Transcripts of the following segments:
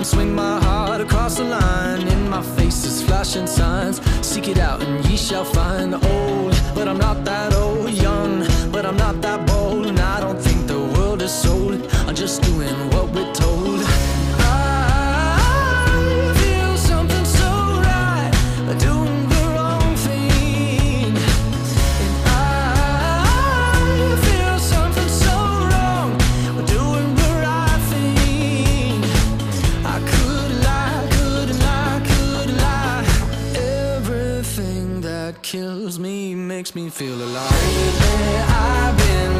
Vine. Swing my heart across the line. In my face is flashing signs. Seek it out and ye shall find. the Old, makes me feel alive. I've been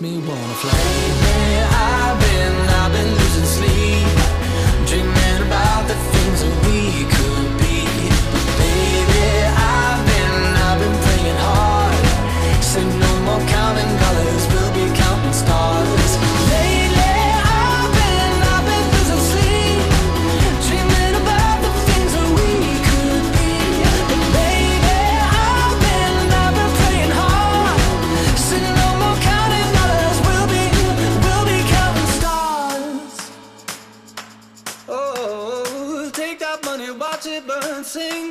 Me wanna fly.